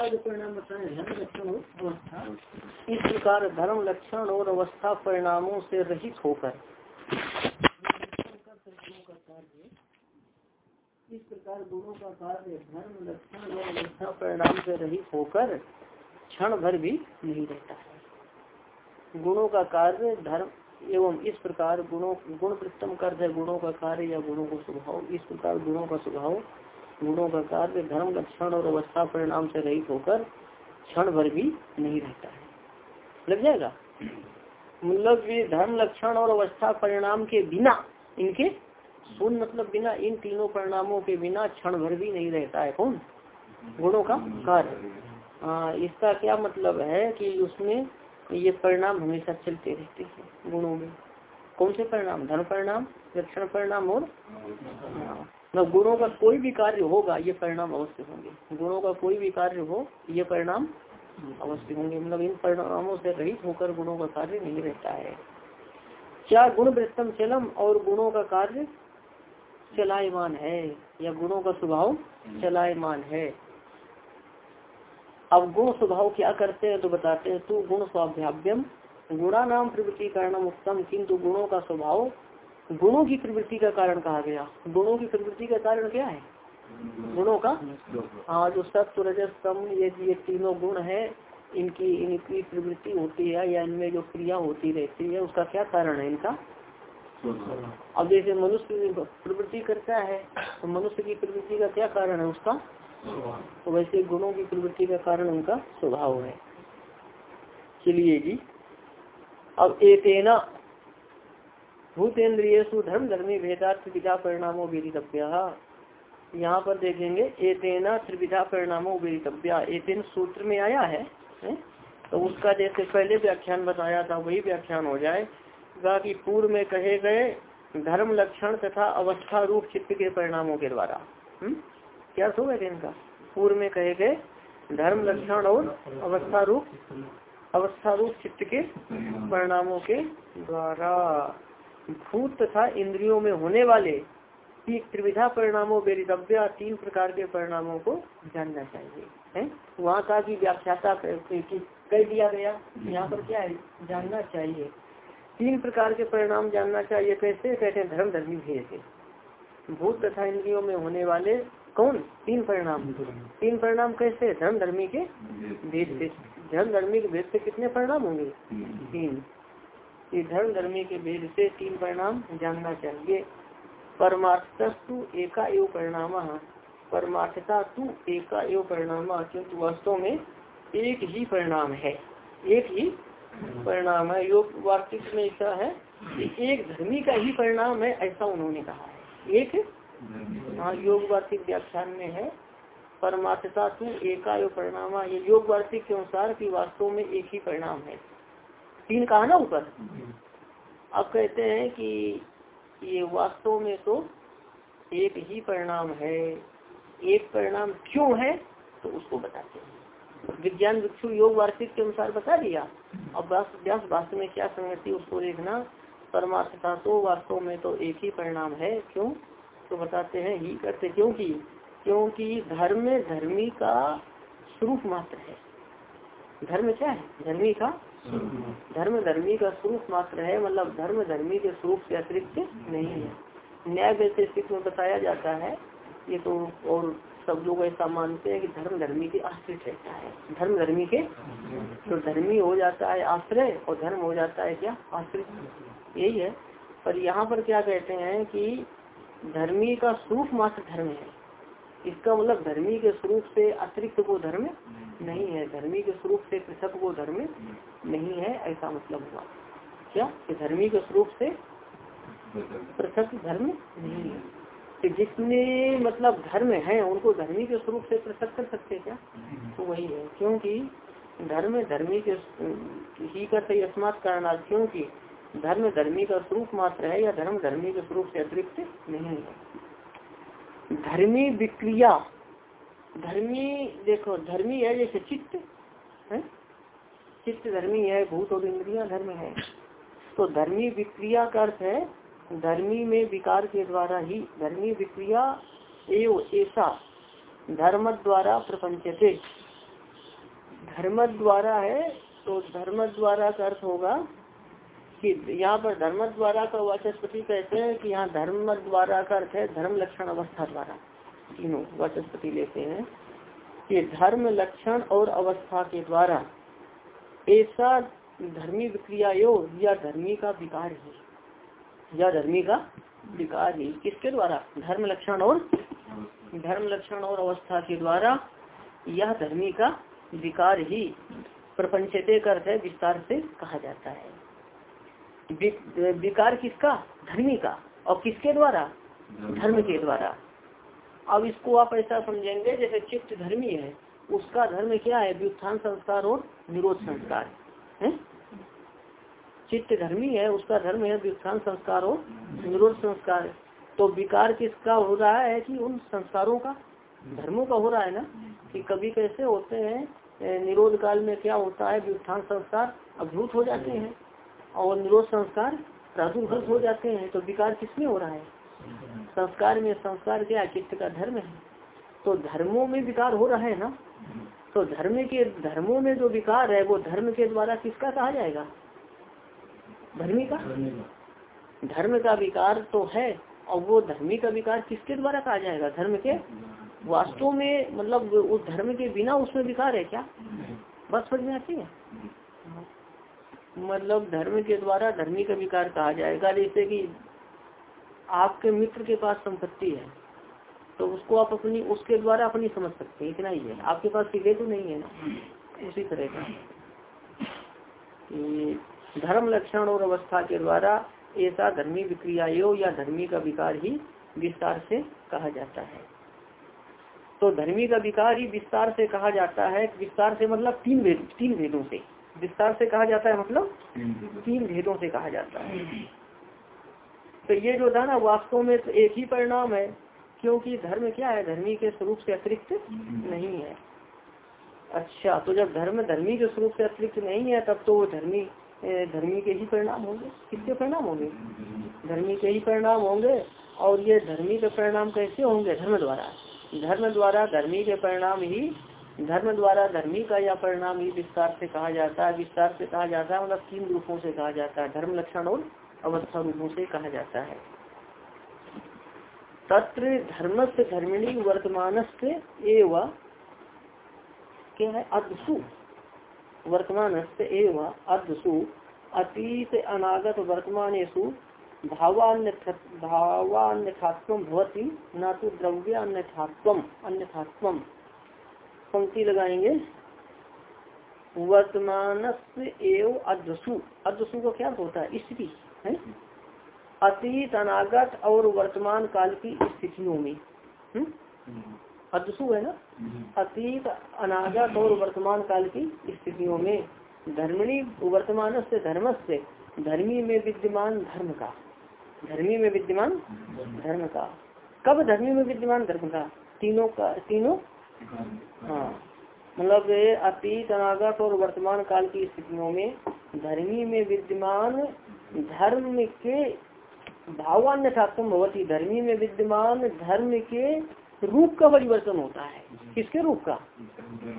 और अवस्था इस प्रकार धर्म लक्षण और अवस्था परिणामों से रहित होकर। इस प्रकार गुणों का कार्य धर्म लक्षण और अवस्था परिणाम से रहित होकर क्षण भर भी नहीं रहता है। गुणों का कार्य धर्म एवं इस प्रकार गुणों, गुण प्रथम कार्य गुणों का कार्य या गुणों का स्वभाव इस प्रकार गुणों का स्वभाव गुणों का कार्य धर्म लक्षण और अवस्था परिणाम से रहित होकर क्षण भर भी नहीं रहता है। लग जाएगा? मतलब ये धर्म लक्षण और अवस्था परिणाम के बिना इनके सुन मतलब बिना इन तीनों परिणामों के बिना क्षण भर भी नहीं रहता है। कौन? गुणों का कार्य। इसका क्या मतलब है कि उसमें ये परिणाम हमेशा चलते रहते हैं गुणों में। कौन से परिणाम? धर्म परिणाम लक्षण परिणाम और? मतलब गुणों का कोई भी कार्य होगा, ये परिणाम अवश्य होंगे। गुणों का कोई भी कार्य हो, ये परिणाम अवश्य होंगे। मतलब इन परिणामों से रहित होकर गुणों का कार्य नहीं रहता है। क्या गुण वृत्तम चलम और गुणों का कार्य चलायमान है, या गुणों का स्वभाव चलायमान है? अब गुण स्वभाव क्या करते हैं तो बताते हैं, तू गुण स्वाभ्याव्यम गुणा नाम प्रवृत्ति कारणम उत्तम किंतु गुणों का स्वभाव गुणों की प्रवृत्ति का कारण कहा गया। गुणों की प्रवृत्ति का कारण क्या है? गुणों का? हाँ जो सत्य रजस्तम ये ये तीनों गुण है, इनकी इनकी प्रवृत्ति होती है या इनमें जो क्रिया होती रहती है, उसका क्या कारण है इनका? अब जैसे मनुष्य प्रवृत्ति करता है तो मनुष्य की प्रवृत्ति का क्या कारण है उसका? तो वैसे गुणों की प्रवृत्ति का कारण उनका स्वभाव है। चलिए जी। अब एतेना भूतेन्द्रिय धर्म धर्मी भेदा त्रिविधा परिणामों वेदितव्य। यहाँ पर देखेंगे एतेना त्रिविधा परिणामों वेदितव्य। एतेन सूत्र में आया है, है? तो उसका जैसे पहले व्याख्यान बताया था वही व्याख्यान हो जाए। कि पूर्व में कहे गए धर्म लक्षण तथा अवस्था रूप चित्त के परिणामों के द्वारा। हम्म? क्या सो गए इनका? पूर्व में कहे गए धर्म लक्षण और अवस्था रूप अवस्था रूप चित्त के परिणामों के द्वारा। भूत तथा इंद्रियों में होने वाले त्रिविधा परिणामों बेरितव्य तीन प्रकार के परिणामों को जानना चाहिए है? वहाँ का की व्याख्याता कह दिया गया यहाँ पर क्या है? जानना चाहिए। तीन प्रकार के परिणाम जानना चाहिए कैसे? कहते हैं धर्म धर्मी भेद भूत तथा इंद्रियों में होने वाले कौन? तीन परिणाम। तीन परिणाम कैसे? धर्म धर्मी के भेद से। धर्म धर्मी के भेद से कितने परिणाम होंगे? तीन। ये धर्म धर्मी के भेद से तीन परिणाम जानना चाहिए। परमार्थस्तु एका एव परिणाम। परमार्थता तु एका एव परिणाम क्योंकि वास्तव में एक ही परिणाम है। एक ही परिणाम है। योग वार्तिक में ऐसा है कि एक धर्मी का ही परिणाम है, ऐसा उन्होंने कहा है। एक? हाँ योग वार्तिक व्याख्यान में है। परमार्थता तू एकाय परिणाम। ये योग वार्तिक के अनुसार की वास्तव में एक ही परिणाम है। तीन कहा ना ऊपर अब कहते हैं कि ये वास्तव में तो एक ही परिणाम है। एक परिणाम क्यों है? तो उसको बताते हैं। विज्ञान भिक्षु योग वार्षिक के अनुसार बता दिया। अब व्यास वास्तव में क्या संगति, उसको देखना। परमार्थता तो वास्तव में तो एक ही परिणाम है। क्यों? तो बताते हैं, ही करते क्योंकि क्योंकि धर्म धर्मी का स्वरूप मात्र है। धर्म क्या है? धर्मी का धर्म धर्मी का स्वरूप मात्र है मतलब धर्म धर्मी के स्वरूप से अतिरिक्त नहीं है। न्याय वैशेषिक में बताया जाता है ये तो और सब लोग ऐसा मानते हैं कि धर्म धर्मी के आश्रित रहता है। धर्म धर्मी के तो धर्मी हो जाता है आश्रय और धर्म हो जाता है क्या? आश्रित। यही है। पर यहाँ पर क्या कहते हैं कि धर्मी का स्वरूप मात्र धर्म है। इसका मतलब धर्मी के स्वरूप से अतिरिक्त को धर्म नहीं है, धर्मी के स्वरूप से पृथक को धर्म नहीं है, ऐसा मतलब हुआ। क्या? कि धर्मी के स्वरूप से पृथक धर्म नहीं है। कि जितने मतलब धर्म है, उनको धर्मी के स्वरूप से पृथक कर सकते क्या? तो वही है। क्योंकि धर्म धर्मी के ही का सही अस्मात कारणार्थ क्योंकि धर्म धर्मी का स्वरूप मात्र है या धर्म धर्मी के स्वरूप से अतिरिक्त नहीं है। धर्मी विक्रिया, धर्मी, देखो, धर्मी है जैसे चित्त, है? चित्त धर्मी है, भूत और इंद्रिया धर्म है। तो धर्मी विक्रिया का अर्थ है, धर्मी में विकार के द्वारा ही, धर्मी विक्रिया एवं ऐसा धर्म द्वारा प्रपंचते। धर्म द्वारा है तो धर्म द्वारा का अर्थ होगा कि यहाँ पर धर्म द्वारा का वाचस्पति कहते हैं कि यहाँ धर्म द्वारा का अर्थ है धर्म लक्षण अवस्था द्वारा। तीनों वाचस्पति लेते हैं कि धर्म लक्षण और अवस्था के द्वारा ऐसा धर्मी विक्रिया योग या धर्मी का विकार ही, या धर्मी का विकार ही। किसके द्वारा? धर्म लक्षण और धर्म लक्षण और अवस्था के द्वारा यह धर्मी का विकार ही प्रपंचते है विस्तार से कहा जाता है। विकार किसका? धर्मी का। और किसके द्वारा? धर्म के द्वारा। अब इसको आप ऐसा समझेंगे जैसे चित्त धर्मी है उसका धर्म क्या है? व्युत्थान संस्कार और निरोध संस्कार है। चित्त धर्मी है उसका धर्म है व्युत्थान संस्कार और निरोध संस्कार। तो विकार किसका हो रहा है कि उन संस्कारों का? धर्मों का हो रहा है ना? कि कभी कैसे होते हैं निरोध काल में क्या होता है? व्युत्थान संस्कार अभूत हो जाते हैं। और निरोध संस्कार प्रादुर्भूत हो जाते हैं तो विकार किसमें हो रहा है? संस्कार में, संस्कार क्या चित्त का धर्म है। तो धर्मों में विकार हो रहा है ना? तो धर्म के, धर्मों में जो विकार है, वो धर्म के द्वारा किसका कहा जाएगा? धर्मी का? धर्म का विकार तो है, और वो धर्मी का विकार किसके द्वारा कहा जाएगा? धर्म के? वास्तव में मतलब उस धर्म के बिना उसमें विकार है क्या? बस समझ में आती है? मतलब धर्म के द्वारा धर्मी का विकार कहा जाएगा। जैसे कि आपके मित्र के पास संपत्ति है तो उसको आप अपनी, उसके द्वारा अपनी समझ सकते हैं। इतना ही है। आपके पास सीधे तो नहीं है ना। उसी तरह का। धर्म लक्षण और अवस्था के द्वारा ऐसा धर्मी विक्रिया या धर्मी का विकार ही विस्तार से कहा जाता है। तो धर्मी का विकार ही विस्तार से कहा जाता है। विस्तार से मतलब तीन वेद, तीन वेदों से। विस्तार से कहा जाता है मतलब? तीन भेदों से। कहा जाता है। तो ये जो था ना वास्तव में तो एक ही परिणाम है क्योंकि धर्म क्या है? धर्मी के स्वरूप से अतिरिक्त नहीं है। अच्छा तो जब धर्म धर्मी के स्वरूप से अतिरिक्त नहीं है तब तो वो धर्मी धर्मी के ही परिणाम होंगे। किसके परिणाम होंगे? धर्मी के ही परिणाम होंगे और ये धर्मी के परिणाम कैसे होंगे? धर्म द्वारा। धर्म द्वारा धर्मी के परिणाम ही धर्म द्वारा धर्मी का यह परिणाम ही विस्तार से कहा जाता है, विस्तार से कहा जाता है मतलब तीन रूपों से कहा जाता है, धर्म लक्षण और अवस्था रूपों से कहा जाता है। तत्र धर्म से धर्मिणी वर्तमान से एवं, क्या है? अदसु। वर्तमान से एवं, अदसु। अतीत अनागत वर्तमानेशु भावान्य भवती, न तो द्रव्य अन्यथात्व अन्यथात्व। पंक्ति लगाएँगे। वर्तमान एवं अद्वसु। अद्वसु को क्या होता है? स्थिति है? अतीत अनागत और वर्तमान काल की स्थितियों में। हम्म? अद्वसु है ना? अतीत अनागत और वर्तमान काल की स्थितियों में। धर्मणी वर्तमान से धर्म से धर्मी में विद्यमान धर्म का। धर्मी में विद्यमान धर्म का। कब धर्मी में विद्यमान धर्म का? तीनों का तीनों हाँ। मतलब अतीत, अनागत और वर्तमान काल की स्थितियों में धर्मी में विद्यमान धर्म के भावान्य ठाकुम भवती धर्मी में विद्यमान धर्म के रूप का परिवर्तन होता है। किसके रूप का?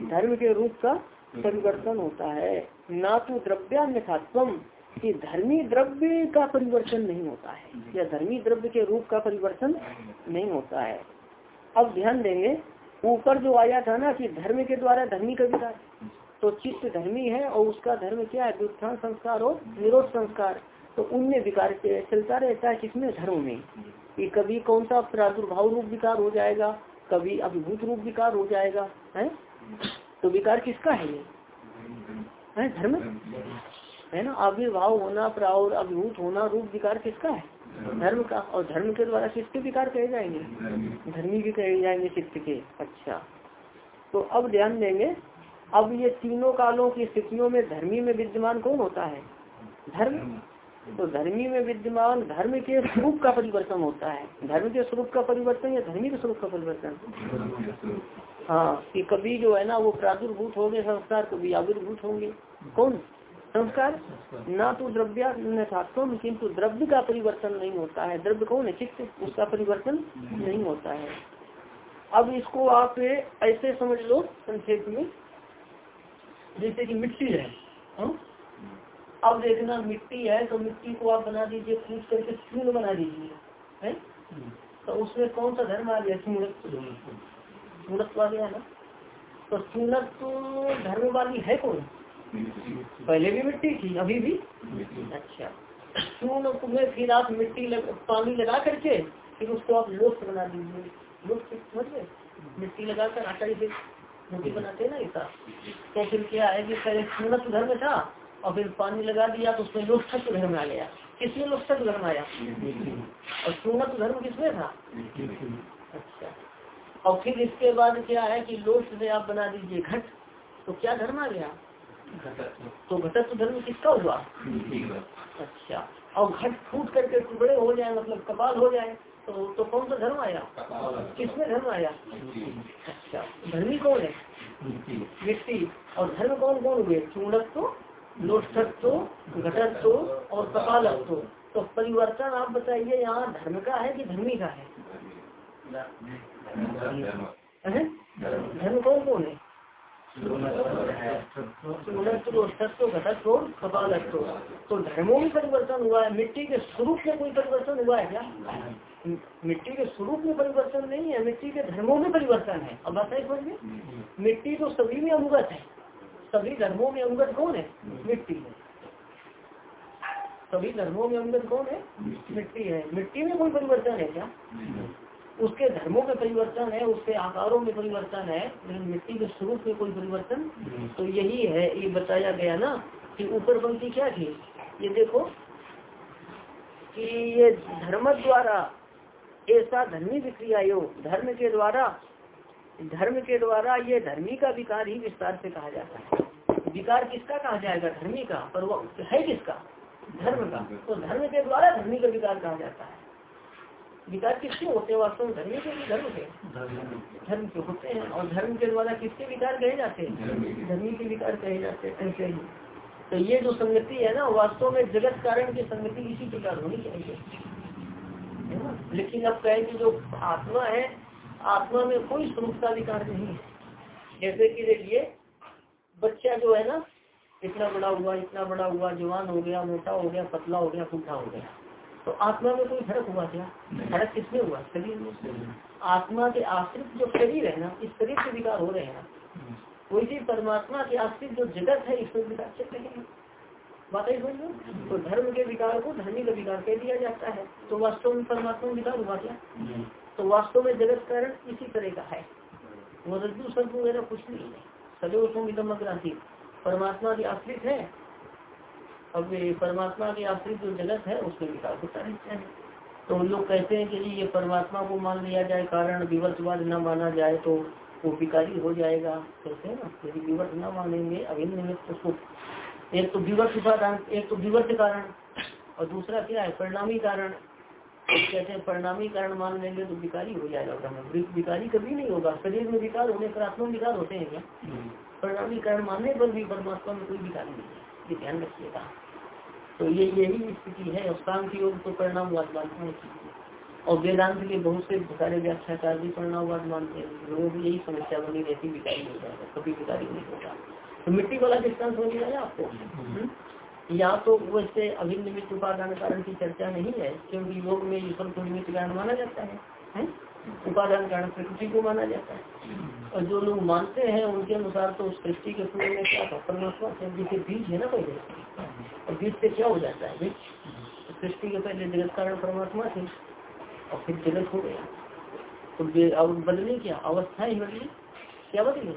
धर्म के रूप का परिवर्तन होता है। ना तो द्रव्यान्य ठात्वम कि धर्मी द्रव्य का परिवर्तन नहीं होता है, या धर्मी द्रव्य के रूप का परिवर्तन नहीं होता है। अब ध्यान देंगे ऊपर जो आया था ना कि धर्म के द्वारा धर्मी का विकार तो चित्त धर्मी है और उसका धर्म क्या है? व्युत्थान संस्कार और निरोध संस्कार। तो उनमें विकार चलता रहता है किसमें? धर्म में। कि कभी कौन सा प्रादुर्भाव रूप विकार हो जाएगा? कभी अभिभूत रूप विकार हो जाएगा, है? तो विकार किसका है ये? है, धर्म? है ना? आविर्भाव होना प्राउर अभिभूत होना रूप विकार किसका है? धर्म का और धर्म के द्वारा किसके विकार कहे जाएँगे। धर्मी भी कहे जाएँगे चित्त के। अच्छा। तो अब ध्यान देंगे अब ये तीनों कालों की स्थितियों में धर्मी में विद्यमान कौन होता है? धर्म। तो धर्मी में विद्यमान धर्म के स्वरूप का परिवर्तन होता है। धर्म के स्वरूप का परिवर्तन या धर्मी के स्वरूप का परिवर्तन? हाँ कि कभी जो है ना वो प्रादुर्भूत होंगे संस्कार कभी आविर्भूत होंगे। कौन? संस्कार, ना तो द्रव्य किंतु द्रव्य का परिवर्तन नहीं होता है। द्रव्य कौन है? चित्त। उसका परिवर्तन नहीं होता है। अब इसको आप ऐसे समझ लो संक्षेप में। जैसे कि मिट्टी है, हा? अब देखना मिट्टी है तो मिट्टी को आप बना दीजिए पूछ करके चूर्ण बना दीजिए, है? तो उसमें कौन सा धर्म आ गया? चूणत्व। आ गया ना? तो चूणत्व धर्म वाली है कौन? पहले भी मिट्टी थी अभी भी? अच्छा। चूर्ण में फिर आप मिट्टी लग, पानी लगा करके फिर उसको आप लोस्ट बना दीजिए? लोस्ट समझ गए मिट्टी लगाकर आटा जैसे रोटी बनाते हैं ना ऐसा। तो फिर क्या है कि पहले चूणत्व धर्म था और फिर पानी लगा दिया तो उसमें लोकतत्व धर्म आ गया। किसमें लोकतत्व धर्म आया? और सुनत धर्म किसमें था? अच्छा। और फिर इसके बाद क्या है कि लोट से आप बना दीजिए घट तो क्या धर्म आ गया? तो घटत्व धर्म किसका हुआ? अच्छा। और घट फूट करके टुकड़े हो जाए मतलब कपाल हो जाए तो तो कौन सा धर्म आया? किसमें धर्म आया? अच्छा। धर्मी कौन है? व्यक्ति और धर्म कौन कौन हुए? चूड़त्व लोटत्व घटत्व और कपालत्व तो परिवर्तन आप बताइए यहाँ धर्म का है कि धर्मी का है? धर्म कौन कौन है? तो धर्मों में परिवर्तन हुआ है मिट्टी के स्वरूप में कोई परिवर्तन हुआ है क्या मिट्टी के स्वरूप में परिवर्तन नहीं है मिट्टी के धर्मों में परिवर्तन है अब बात समझिए मिट्टी तो सभी में अवगत है सभी धर्मों में अंगत कौन है मिट्टी है सभी धर्मों में अंगत कौन है मिट्टी है मिट्टी में कोई परिवर्तन है क्या उसके धर्मों में परिवर्तन है उसके आकारों में परिवर्तन है लेकिन मिट्टी के स्वरूप में कोई परिवर्तन तो यही है ये बताया गया ना कि ऊपर पंक्ति क्या थी? ये देखो कि ये धर्म द्वारा ऐसा धर्मी विक्रिया योग धर्म के द्वारा धर्म के द्वारा ये धर्मी का विकार ही विस्तार से कहा जाता है। विकार किसका कहा जाएगा? धर्मी का पर वो है किसका? धर्म का। तो धर्म के द्वारा धर्मी का विकार कहा जाता है। विकार किसके होते हैं? वास्तव में धर्मी के धर्म के धर्म के होते हैं। और धर्म के द्वारा किसके विकार कहे जाते हैं? धर्मी के विकार कहे जाते हैं, ऐसे ही। तो ये जो संगति है ना, वास्तव में जगत कारण की संगति इसी प्रकार होनी चाहिए। लेकिन अब कहें कि जो आत्मा है, आत्मा में कोई स्वरूप का विकार नहीं है। जैसे कि देखिए, बच्चा जो है ना, इतना बड़ा हुआ, इतना बड़ा हुआ, जवान हो गया, मोटा हो गया, पतला हो गया फूटा हो गया। तो आत्मा में कोई फ़र्क हुआ क्या? फ़र्क किसमें हुआ? शरीर में। आत्मा के आश्रित जो शरीर है ना इस शरीर से विकार हो रहे हैं वैसे परमात्मा के आश्रित जो जगत है इसमें विकार चल रहे हैं। बात ही? समझ तो धर्म के विकार को धर्मी का विकार कह दिया जाता है। तो वास्तव में परमात्मा विकार हुआ क्या? तो वास्तव में जगत कारण इसी तरह का है। वो रज्जु सर्प वगैरह कुछ नहीं है। सदैव संगीतम अग्रासी परमात्मा की आश्रित है अब परमात्मा के आश्रित जो जगत है उसमें विकास होता रहता है तो उन लोग कहते हैं कि जी ये परमात्मा को मान लिया जाए कारण विवर्तवाद न माना जाए तो वो विकारी हो जाएगा। कहते हैं ना यदि विवर्त न मानेंगे अभिन्न निमित्त उसको एक तो विवर्त एक तो विवर्त कारण और दूसरा क्या है परिणामी कारण। कहते हैं परिणामी कारण मान लेंगे तो विकारी हो जाएगा ब्रह्म। विकारी कभी नहीं होगा शरीर में विकार होने पर आत्मा विकार होते हैं क्या? परिणामी कारण मानने पर भी परमात्मा में कोई विकार नहीं है। ये ध्यान रखिएगा। तो ये यही स्थिति है शांति योग तो परिणामवाद मानते हैं। और वेदांत के बहुत से सारे व्याख्याकार भी परिणामवाद मानते हैं। लोगों की यही समस्या बनी रहती विकारी हो जाएगा कभी विकारी नहीं होगा। तो मिट्टी वाला डिस्टेंस हो गया आपको? हम्म? या तो वैसे अभिन्न निमित्त उपादान कारण की चर्चा नहीं है क्योंकि योग में ईश्वर को निमित्त कारण माना जाता है, है? उपादान कारण प्रकृति को माना जाता है। और जो लोग मानते हैं, उनके अनुसार तो उस सृष्टि के पूर्व में क्या था? परमात्मा से जैसे बीज है ना पहले। और बीज से क्या हो जाता है? बीज। तो सृष्टि के पहले जगत कारण परमात्मा थे, और फिर जगत हो गया। तो अब बदली क्या? अवस्था ही बदली। क्या बदली?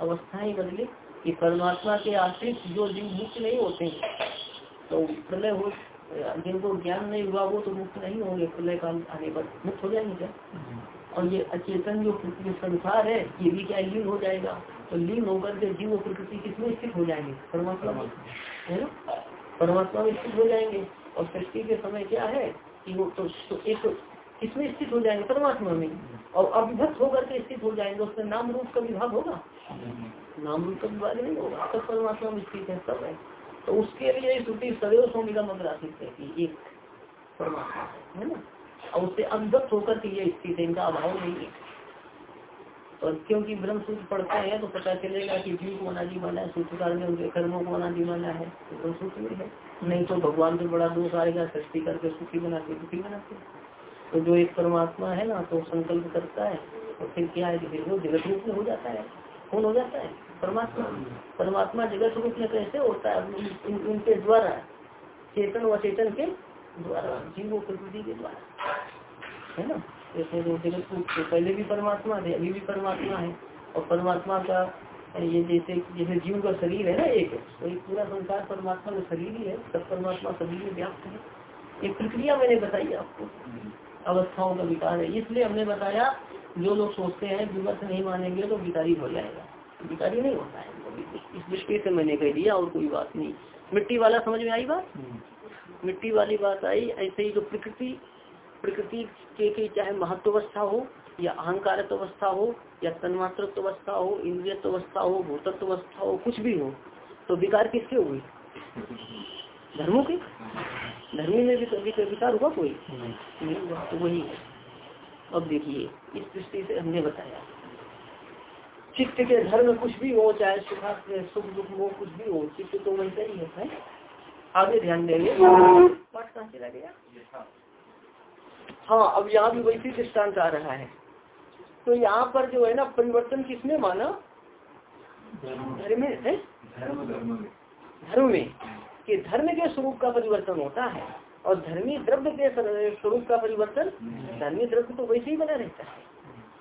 अवस्था ही बदली कि परमात्मा के आश्रित जो जीव मुक्त नहीं होते तो प्रलय हो जिनको ज्ञान नहीं हुआ वो तो मुक्त नहीं होंगे प्रलय काल आने पर मुक्त हो जाएँगे क्या? और ये अचेतन जो संसार है ये भी क्या लीन हो जाएगा? तो लीन होकर के जीव प्रकृति किसमें स्थित हो जाएँगे? परमात्मा में। है ना? परमात्मा में स्थित हो जाएँगे। और सृष्टि के समय क्या है कि वो तो, तो एक किसमें स्थित हो जाएँगे? परमात्मा में। और अविभक्त होकर के स्थित हो जाएँगे। उसमें नाम रूप का विभाग होगा? नाम रूप का विभाग नहीं होगा। सब परमात्मा में स्थित है सब है। तो उसके लिए श्रुति सदैव स्वामी का मंत्र आसित रहती एक परमात्मा है ना? और उससे अविभक्त होकर के ये स्थित है इनका अभाव नहीं है। और क्योंकि ब्रह्म सूत्र पढ़ते हैं तो पता चलेगा कि जीव को अनादि माना है, सूत्रकार ने उनके कर्मों को अनादि माना है तो ब्रह्म सूत्र में है। नहीं तो भगवान से बड़ा दोष आएगा सृष्टि करके सुखी बनाते, दुखी बनाते। तो जो एक परमात्मा है ना तो संकल्प करता है और फिर क्या है फिर वो जगत रूप में हो जाता है। कौन हो जाता है। परमात्मा परमात्मा जगत रूप में कैसे होता है। उनके द्वारा, चेतन व चेतन के द्वारा, जीवो प्रकृति के द्वारा। है ना? जैसे जगत रूप से पहले भी परमात्मा थे अभी भी परमात्मा है। और परमात्मा का ये जैसे जैसे जीव का शरीर है ना एक तो एक पूरा संसार परमात्मा का शरीर ही है। सब परमात्मा शरीर में व्याप्त है। एक प्रक्रिया मैंने बताई आपको। अवस्थाओं का विकार है। इसलिए हमने बताया जो लोग सोचते हैं विमर्श नहीं मानेंगे तो विकारी हो जाएगा। विकारी नहीं होता है इस दृष्टि से मैंने कह दिया और कोई बात नहीं। मिट्टी वाला समझ में आई बात? मिट्टी वाली बात आई ऐसे ही जो प्रकृति प्रकृति के, के चाहे महत्वस्था हो या अहंकार अवस्था हो या तन्मात्र अवस्था हो इंद्रिय अवस्था हो भूतत्व अवस्था हो कुछ भी हो तो विकार किसके हुए? धर्मों के? धर्मी में भी विकार हुआ कोई? नहीं हुआ तो वही है। अब देखिए इस दृष्टि से हमने बताया। चित्त के धर्म कुछ भी हो चाहे सुखा सुख दुख मोह कुछ भी हो चित्त तो वैसा ही है, आगे ध्यान देंगे। पाठ कहाँ चला गया? हाँ अब यहाँ भी वैसी दृष्टांत आ रहा है। तो यहाँ पर जो है ना परिवर्तन किसने माना? धर्म है? धर्म में कि धर्म के स्वरूप का परिवर्तन होता है। और धर्मी द्रव्य के स्वरूप का परिवर्तन, धर्मी द्रव्य तो वैसे ही बना रहता है।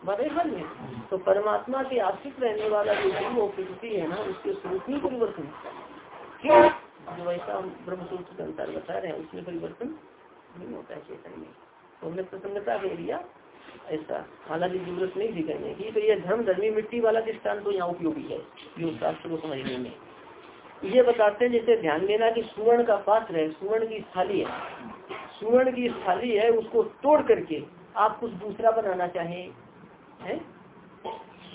बड़े हल में। तो परमात्मा के आश्रित रहने वाला जो जीव प्रकृति है ना, उसके स्वरूप में परिवर्तन होता है। जो ऐसा हम ब्रह्म सूत्र के अंतर बता रहे हैं, उसमें परिवर्तन नहीं होता है चेतन में। तो हमने प्रसन्नता कह दिया ऐसा, हालाँकि ज़रूरत नहीं थी कहने की तो ये धर्म, धर्मी मिट्टी वाला दृष्टान तो यहाँ उपयोगी है, जो शास्त्र को समझने में। ये बताते हैं, जैसे ध्यान देना कि सुवर्ण का पात्र है, सुवर्ण की थाली है। सुवर्ण की थाली है, उसको तोड़ करके आप कुछ दूसरा बनाना चाहें, है?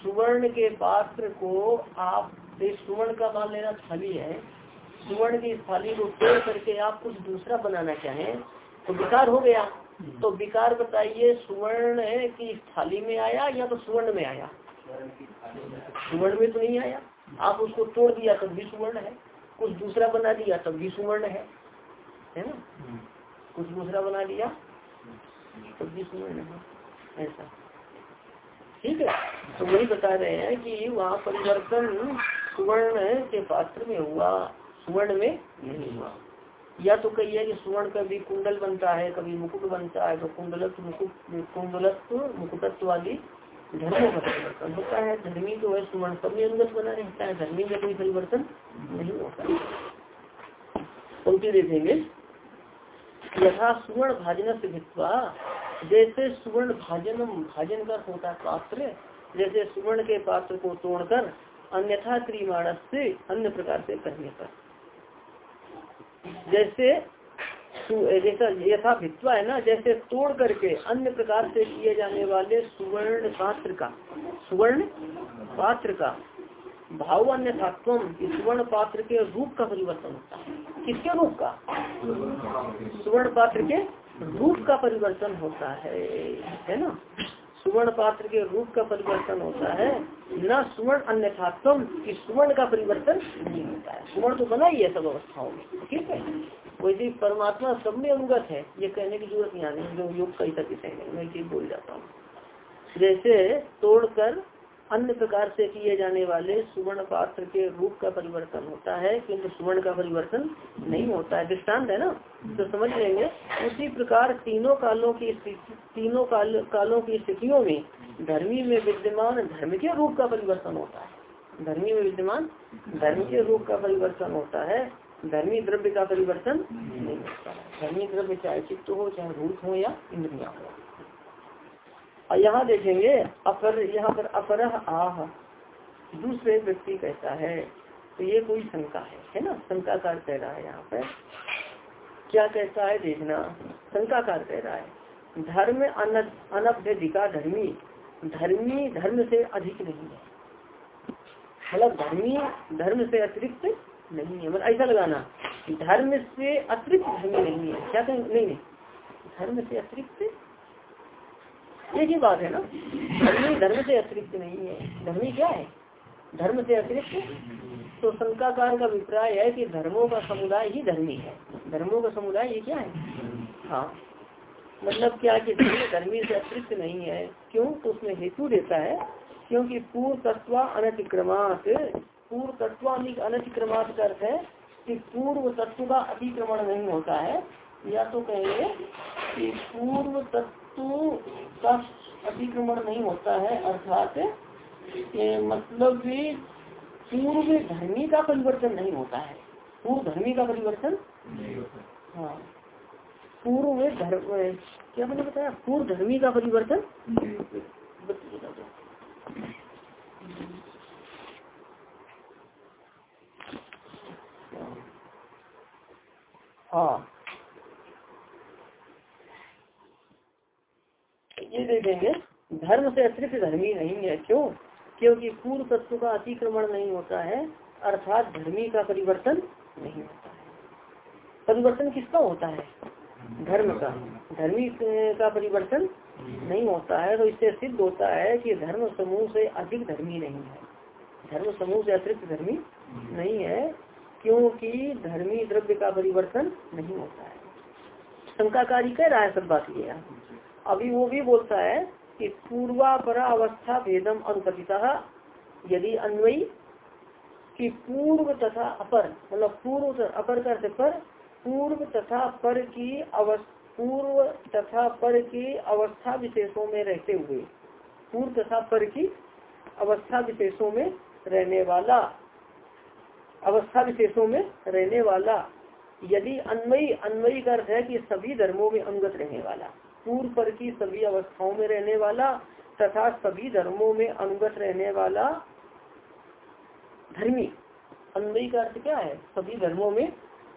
सुवर्ण के पात्र को आप सुवर्ण का मान लेना थाली है, सुवर्ण की थाली को तोड़ करके आप कुछ दूसरा बनाना चाहें तो विकार हो गया। तो विकार बताइए, सुवर्ण की थाली में आया या तो सुवर्ण में आया? सुवर्ण में तो नहीं आया। आप उसको तोड़ दिया तब भी सुवर्ण है, कुछ दूसरा बना दिया तब भी सुवर्ण है है ना? कुछ दूसरा बना दिया तब भी सुवर्ण है, ऐसा। ठीक है? तो वही बता रहे हैं कि वहाँ परिवर्तन सुवर्ण के पात्र में हुआ, सुवर्ण में नहीं हुआ। या तो कहिए कि सुवर्ण कभी कुंडल बनता है, कभी मुकुट बनता है तो कुंडलत्व, मुकुट, कुंडलत्व मुकुटत्व आदि धर्मों का परिवर्तन होता है, धर्मी तो है सुवर्ण सब में अनुगत बना रहता है, धर्मी में कोई परिवर्तन नहीं होता। पंक्ति देखेंगे। यथा सुवर्ण भाजन से भित्वा, जैसे सुवर्ण भाजन भाजन का होता पात्र, जैसे सुवर्ण के पात्र को तोड़कर अन्यथा त्रिमाणस से अन्य प्रकार से करने पर जैसे जैसा यथा भित्वा है ना, जैसे तोड़ करके अन्य प्रकार से किए जाने वाले सुवर्ण पात्र का, सुवर्ण पात्र का भाव अन्य सुवर्ण पात्र के रूप का परिवर्तन होता है। किसके रूप का? सुवर्ण पात्र के रूप का परिवर्तन होता है है ना? सुवर्ण पात्र के रूप का परिवर्तन होता है, न सुवर्ण अन्यथात्म की सुवर्ण का परिवर्तन नहीं होता है। सुवर्ण तो बना ही है सब अवस्थाओं में, ठीक है? वैसे परमात्मा सब में अनुगत है ये कहने की ज़रूरत नहीं आनी जो योग कई तक मैं ये बोल जाता हूँ। जैसे तोड़कर अन्य प्रकार से किए जाने वाले सुवर्ण पात्र के रूप का परिवर्तन होता है किंतु सुवर्ण का परिवर्तन नहीं होता है। दृष्टांत है ना? तो समझ लेंगे। उसी प्रकार तीनों कालों की तीनों काल, कालों की स्थितियों में धर्मी में विद्यमान धर्म के रूप का परिवर्तन होता है। धर्मी में विद्यमान धर्म के रूप का परिवर्तन होता है। धर्मी द्रव्य का परिवर्तन नहीं होता धर्मी द्रव्य चाहे चित्त हो, चाहे रूप हो या इंद्रिया हो। और यहाँ देखेंगे, अपर, यहाँ पर अपर आह। दूसरे व्यक्ति कहता है तो ये कोई शंका है है ना? शंका कार कह रहा है यहाँ पर। क्या कहता है? देखना शंका कार कह रहा है, धर्म अनभ्यधिका धर्मी धर्मी धर्म से अधिक नहीं है। मतलब धर्मी, धर्म से अतिरिक्त नहीं है। मतलब ऐसा लगाना धर्म से अतिरिक्त धर्मी नहीं है। क्या कहें? नहीं नहीं। धर्म से अतिरिक्त? एक ही बात है ना। धर्मी धर्म से अतिरिक्त नहीं है। धर्मी क्या है? धर्म से अतिरिक्त? तो शंकाकार का अभिप्राय है कि धर्मों का समुदाय ही धर्मी है। धर्मों का समुदाय ये क्या है? हाँ। मतलब क्या कि धर्म धर्मी से अतिरिक्त नहीं है? क्यों? तो उसमें हेतु देता है, क्योंकि पूर्व तत्व अनतिक्रमात पूर्व तत्व अनतिक्रमात का अर्थ है कि पूर्व तत्व का अतिक्रमण नहीं होता है। या तो कहेंगे कि पूर्व तत्व का अतिक्रमण नहीं होता है अर्थात मतलब भी पूर्व धर्मी का परिवर्तन नहीं होता है। पूर्व धर्मी का परिवर्तन हाँ। पूर्व में धर्म क्या मैंने बताया? पूर्व धर्मी का परिवर्तन? हाँ। ये देखेंगे धर्म से अतिरिक्त धर्मी नहीं है। क्यों? क्योंकि पूर्व तत्व का अतिक्रमण नहीं होता है, अर्थात धर्मी का परिवर्तन नहीं होता है। परिवर्तन किसका होता है? धर्म का। धर्मी का परिवर्तन नहीं होता है। तो इससे सिद्ध होता है कि धर्म समूह से अधिक धर्मी नहीं है। धर्म समूह से अतिरिक्त धर्मी नहीं है। क्योंकि धर्मी द्रव्य का परिवर्तन नहीं होता है। शंकाकारी कह रहा है सब बात ये अभी वो भी बोलता है कि पूर्वापरा अवस्था भेदम अनुपतिता यदि अन्वयी कि पूर्व तथा अपर मतलब पूर्व अपर कर पर, पूर्व तथा पर की अवस्था, पूर्व तथा पर की अवस्था विशेषों में रहते हुए, पूर्व तथा पर की अवस्था विशेषों में रहने वाला अवस्था विशेषों में रहने वाला, यदि अन्वयी अन्वयी का अर्थ है कि सभी धर्मों में अंगत रहने वाला, पूर्व पर की सभी अवस्थाओं में रहने वाला तथा सभी धर्मों में अनुगत रहने वाला धर्मी, अन्वयी का अर्थ क्या है? सभी धर्मों में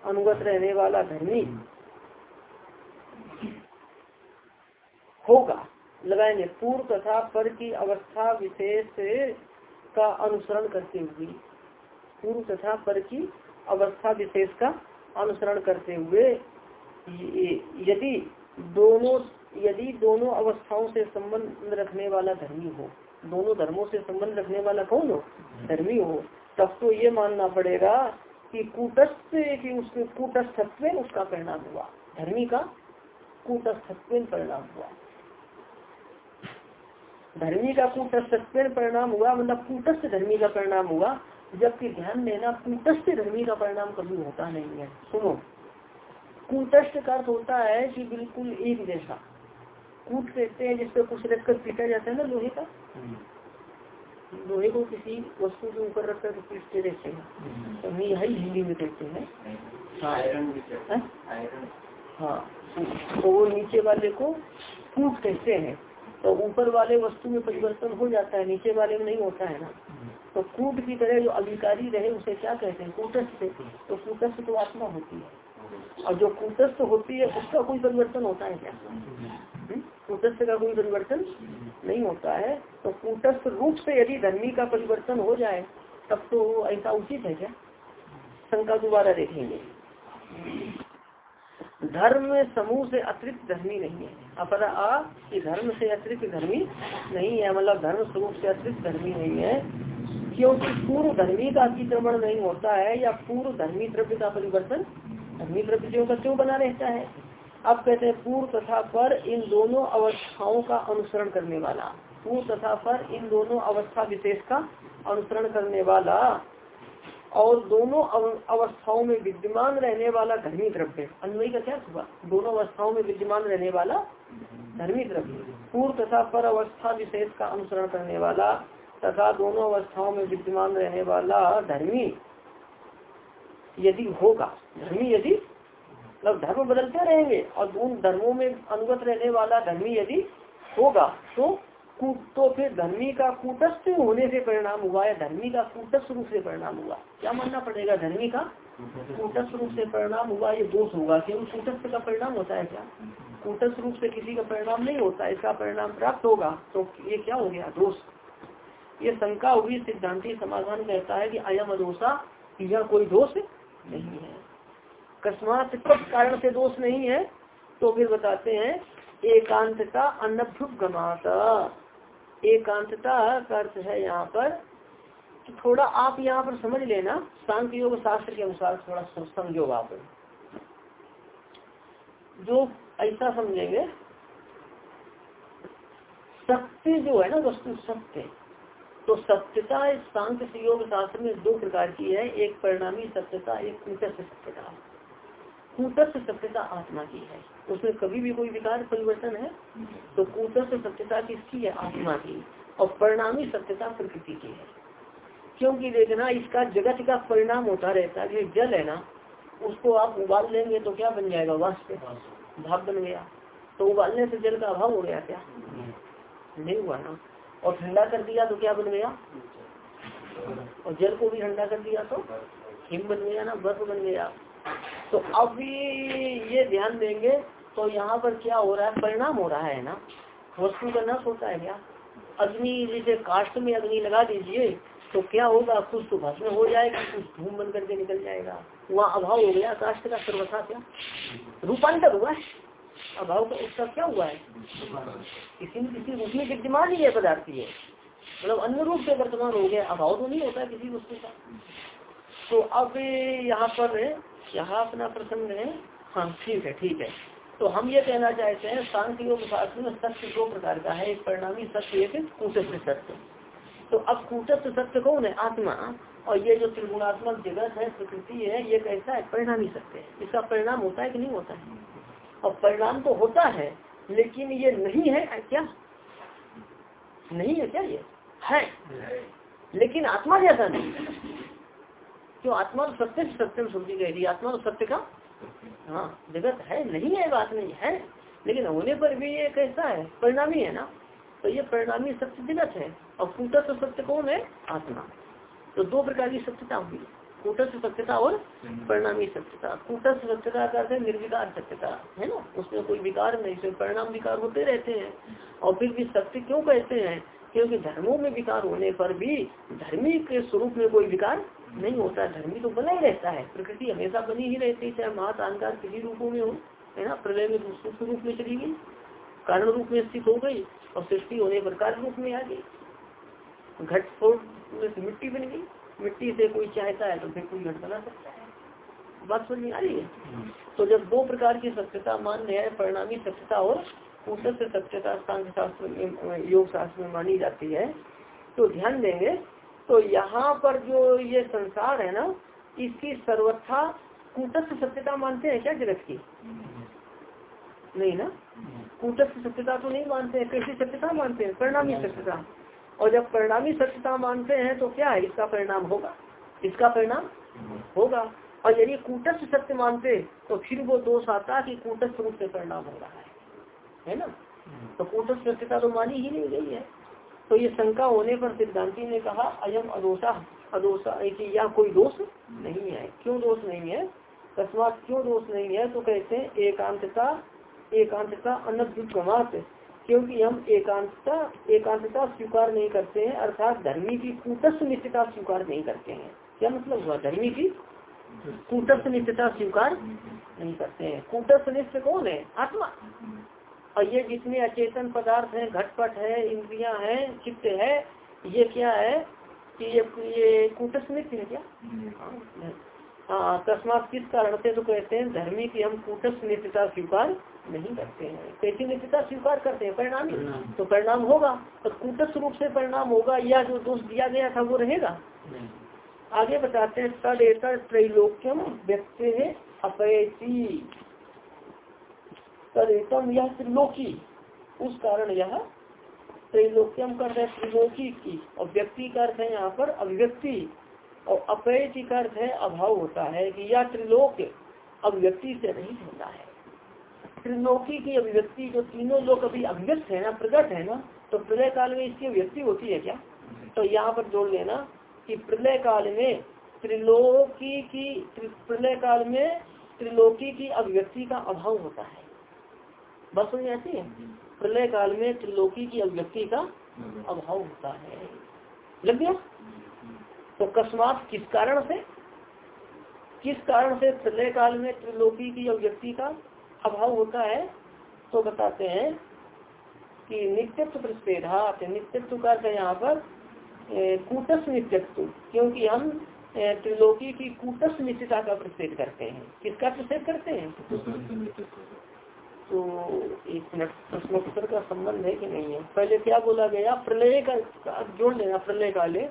अनुगत रहने वाला धर्मी होगा। लगाएँगे, पूर्व तथा पर की अवस्था विशेष का अनुसरण करते हुए पूर्व तथा पर की अवस्था विशेष का अनुसरण करते हुए यदि दोनों यदि दोनों अवस्थाओं से संबंध रखने वाला धर्मी हो, दोनों धर्मों से संबंध रखने वाला कौन हो? धर्मी हो। तब तो ये मानना पड़ेगा कि कूटस्थ कि उसके कूटस्थत्व उसका परिणाम हुआ। धर्मी का कूटस्थत्व परिणाम हुआ। धर्मी का कूटस्थ परिणाम हुआ मतलब कूटस्थ धर्मी का परिणाम हुआ जबकि ध्यान देना कूटस्थ धर्मी का परिणाम कभी होता नहीं है। सुनो कूटस्थ का अर्थ होता है कि बिल्कुल एक जैसा। कूट कहते हैं जिसपे कुछ रखकर पीटा जाता है ना लोहे का? लोहे को किसी वस्तु के ऊपर रखकर पीटते रहते हैं। तो हम यही हिंदी में कहते हैं। हाँ हाँ। तो वो नीचे वाले को कूट कहते हैं। तो ऊपर वाले वस्तु में परिवर्तन हो जाता है नीचे वाले में नहीं होता है ना। तो कूट की तरह जो अधिकारी रहे, उसे क्या कहते हैं? कूटस्थ। तो कूटस्थ तो आत्मा होती है। और जो कूटस्थ होती है, उसका कोई परिवर्तन होता है क्या? हम्म? कूटस्थ का कोई परिवर्तन नहीं होता है। तो कूटस्थ रूप से यदि धर्मी का परिवर्तन हो जाए, तब तो ऐसा उचित है क्या? शंका दोबारा देखेंगे। धर्म समूह से अतिरिक्त धर्मी नहीं है। अपरा आ कि धर्म से अतिरिक्त धर्मी नहीं है। मतलब धर्म स्वरूप से अतिरिक्त धर्मी नहीं है। क्योंकि पूर्व धर्मी का अतिक्रमण नहीं होता है, या पूर्व धर्मी द्रव्य का परिवर्तन धर्मी द्रव्य का क्यों बना रहता है? अब कहते हैं, पूर्व तथा पर इन दोनों अवस्थाओं का अनुसरण करने वाला, पूर्व तथा पर इन दोनों अवस्था विशेष का अनुसरण करने वाला, और दोनों अवस्थाओं में विद्यमान रहने वाला धर्मी द्रव्य, अन्वयी का क्या हुआ? दोनों अवस्थाओं में विद्यमान रहने वाला धर्मी द्रव्य, पूर्व तथा पर अवस्था विशेष का अनुसरण करने वाला तथा दोनों अवस्थाओं में विद्यमान रहने वाला धर्मी यदि होगा, धर्मी यदि मतलब धर्म बदलते रहेंगे और उन धर्मों में अनुगत रहने वाला धर्मी यदि होगा तो तो फिर धर्मी का कूटस्थ होने से परिणाम हुआ या धर्मी का कूटस्थ रूप से परिणाम हुआ? क्या मानना पड़ेगा धर्मी का? कूटस्थ रूप से परिणाम हुआ ये दोष होगा क्योंकि कूटस्थ का परिणाम होता है क्या? कूटस्थ रूप से किसी का परिणाम नहीं होता, इसका परिणाम प्राप्त होगा तो ये क्या हो गया? दोष। ये शंका हुई, सिद्धांति समाधान कहता है कि अयम अदोषा यह कोई दोष नहीं है। अकस्मात कब कारण से दोष नहीं है तो फिर बताते हैं, एकांतता अनभ्युगमात एकांतता का अर्थ है यहाँ पर तो थोड़ा आप यहाँ पर समझ लेना, सांख्य योग शास्त्र के अनुसार थोड़ा समझो आप जो ऐसा समझेंगे सत्य जो है ना, वस्तु सत्य तो सत्यता सांख्य योग शास्त्र में दो प्रकार की है, एक परिणामी सत्यता, एक कूटस्थ सत्यता। कूटस्थ सत्यता आत्मा की है। उसमें कभी भी कोई विकार, परिवर्तन है? तो कूटस्थ सत्यता किसकी है? आत्मा की। और परिणामी सत्यता प्रकृति की है। क्योंकि देखना, इसका जगत का परिणाम होता रहता है जल है ना, उसको आप उबाल लेंगे तो क्या बन जाएगा? वाष्प। भाग बन गया। तो उबालने से जल का अभाव हो गया क्या? नहीं हुआ ना। और ठंडा कर दिया तो क्या बन गया? और जल को भी ठंडा कर दिया तो हिम बन गया ना, बर्फ़ बन गया। तो अभी ये ध्यान देंगे तो यहाँ पर क्या हो रहा है? परिणाम हो रहा है ना? वस्तु का नष्ट होता है क्या? अग्नि जैसे काष्ट में अग्नि लगा दीजिए तो क्या होगा? कुछ तो भस्म हो जाएगा, कुछ धूम बन करके निकल जाएगा। वहाँ अभाव हो गया काष्ट का सर्वथा क्या? रूपांतर हुआ। है अभाव का उसका क्या हुआ है? किसी न किसी रूप में विद्यमान ही है पदार्थ ये। मतलब अन्य रूप से वर्तमान हो गया अभाव तो नहीं होता किसी वस्तु का। तो अब यहाँ पर, यहाँ अपना प्रसंग है। हाँ ठीक है ठीक है। तो हम ये कहना चाहते हैं, शांति योग में सत्य दो प्रकार का है। एक परिणामी सत्य, एक कूटस्थ सत्य। तो अब कूटस्थ सत्य कौन है? आत्मा। और ये जो त्रिगुणात्मक जगत है, प्रकृति है, ये कैसा है? परिणामी सत्य है। इसका परिणाम होता है कि नहीं होता है? और परिणाम तो होता है, लेकिन ये नहीं है क्या? नहीं है क्या ये? है। लेकिन आत्मा जैसा नहीं। क्यों? आत्मा तो सत्य सत्यम समझी गई आत्मा तो सत्य का हाँ जगत है, नहीं है, बात नहीं है। लेकिन होने पर भी ये कैसा है? परिणामी है ना? तो ये परिणामी सत्य जगत है। और तो सत्य कौन है? आत्मा। तो दो प्रकार की सत्यता हुई कूटस्थ सत्यता और परिणामी सत्यता। कूटस्थ सत्यता का अर्थ निर्विकार सत्यता, है ना? उसमें कोई विकार नहीं सिर्फ़ परिणाम विकार होते रहते हैं। और फिर भी सत्य क्यों कहते हैं? क्योंकि धर्मों में विकार होने पर भी धर्मी के स्वरूप में कोई विकार नहीं होता। धर्मी तो बना ही रहता है। प्रकृति हमेशा बनी ही रहती है, चाहे महातानकार किसी रूपों में हो, है ना? प्रलय में सूक्ष्म रूप में चली गई, कारण रूप में स्थित हो गई, और सृष्टि होने पर कार्य रूप में आ गई। घट में मिट्टी बन गई। मिट्टी से कोई चाहता है तो फिर कोई घट बना सकता है। बात समझ में आ रही है? तो जब दो प्रकार की सत्यता मान्य है परिणामी सत्यता और उस सत्यता सांख्य शास्त्र में योग शास्त्र में मानी जाती है तो ध्यान देंगे। तो यहाँ पर जो ये संसार है ना इसकी सर्वथा कूटस्थ सत्यता मानते हैं क्या जगत की? नहीं ना? कूटस्थ सत्यता तो नहीं मानते हैं कैसी सत्यता मानते हैं परिणामी सत्यता। और जब परिणामी सत्यता मानते हैं तो क्या है? इसका परिणाम होगा। इसका परिणाम होगा। और यदि कूटस्थ सत्य मानते तो फिर वो दोष आता कि कूटस्थ रूप से परिणाम हो रहा है। है ना? तो कूटस्थ सत्यता तो मानी ही नहीं गई है। तो ये शंका होने पर सिद्धांति ने कहा, अयम अदोषा। अदोषा कि यह कोई दोष नहीं है। क्यों दोष नहीं है? तस्मात क्यों दोष नहीं है? तो कहते हैं, एकांतता एकांतता अनभ्युगमात क्योंकि हम एकांतता एकांतता स्वीकार नहीं करते हैं, अर्थात धर्मी की कूटस्थ नित्यता स्वीकार नहीं करते हैं। क्या मतलब हुआ? धर्मी की कूटस्थ नित्यता स्वीकार नहीं करते हैं। कूटस्थ नित्य कौन है? आत्मा। और ये जितने अचेतन पदार्थ हैं, घटपट है, इंद्रिया है, चित्त है, ये क्या है कि ये ये कूटस्थ नित्य है क्या? हाँ तस्मात किस कारण से तो कहते हैं, धर्मी की हम कूटस्थ नित्यता स्वीकार नहीं करते हैं। कैसी नित्यता स्वीकार करते हैं परिणाम तो परिणाम होगा तो कूटस्थ रूप से परिणाम होगा या जो दोष दिया गया था वो रहेगा? आगे बताते हैं तदेतर त्रैलोक्यम व्यक्ति है अपैती तदेतम यह त्रिलोकी उस कारण यह त्रैलोक्यम कर रहे त्रिलोकी की। और व्यक्ति का अर्थ है यहाँ पर अभिव्यक्ति। और अपैति का अर्थ है अभाव होता है कि यह त्रिलोक अभिव्यक्ति से नहीं होता है। त्रिलोकी की अभिव्यक्ति, जो तीनों लोग अभी अभिव्यक्त है ना, प्रकट है ना तो प्रलय काल में इसकी अभिव्यक्ति होती है क्या? तो यहाँ पर जोड़ लेना कि प्रलय काल में त्रिलोकी की प्रलय काल में त्रिलोकी की अभिव्यक्ति का अभाव होता है। बस समझ आती है? प्रलय काल में त्रिलोकी की अभिव्यक्ति का अभाव होता है। लग गया? तो अकस्मात किस कारण से? किस कारण से प्रलय काल में त्रिलोकी की अभिव्यक्ति का अभाव होता है तो बताते हैं कि नित्यत्व प्रतिषेधात नित्यत्व का यहाँ पर कूटस्थ नित्यत्व, क्योंकि हम त्रिलोकी की कूटस्थ नित्यता का प्रतिषेध करते हैं। किसका प्रतिषेध करते हैं? तो एक मिनट प्रश्नोत्तर का संबंध है कि नहीं है? पहले क्या बोला गया? प्रलय का, जोड़ लेना, प्रलय काले।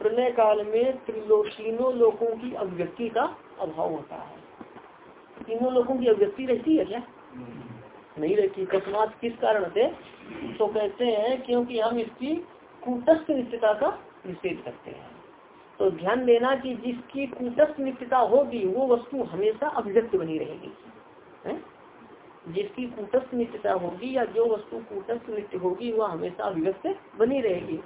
प्रलय काल में त्रिलोकीनों लोगों की अभिव्यक्ति का अभाव होता है। तीनों लोगों की अभिव्यक्ति रहती है क्या? नहीं रहती। अकस्मात किस कारण से? तो कहते हैं क्योंकि हम इसकी कूटस्थ नित्यता का निषेध करते हैं। तो ध्यान देना कि जिसकी कूटस्थ नित्यता होगी वो वस्तु हमेशा अभिव्यक्त बनी रहेगी। है? जिसकी कूटस्थ नित्यता होगी या जो वस्तु कूटस्थ नित्य होगी वह हमेशा अभिव्यक्त बनी रहेगी।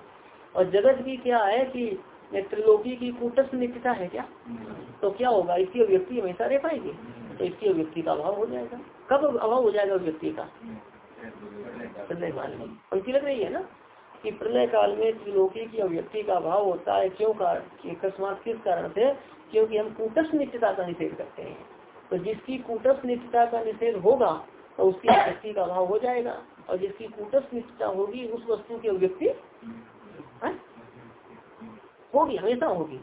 और जगत भी क्या है कि त्रिलोकी की कूटस्थ नित्यता है क्या? तो क्या होगा? इसकी अभिव्यक्ति हमेशा रह पाएगी। तो इसकी अभिव्यक्ति का अभाव हो जाएगा। कब अभाव हो जाएगा व्यक्ति का? प्रलय काल में। पंक्ति लग रही है ना कि प्रलय काल में त्रिलोकी की अभिव्यक्ति का अभाव होता है। क्यों? कारण अकस्मात किस कारण से? क्योंकि हम कूटस्थ नित्यता का निषेध करते हैं। तो जिसकी कूटस्थ नित्यता का निषेध होगा तो उसकी अभिव्यक्ति का अभाव हो जाएगा। और जिसकी कूटस्थ नित्यता होगी, उस वस्तु की अभिव्यक्ति होगी, हमेशा होगी।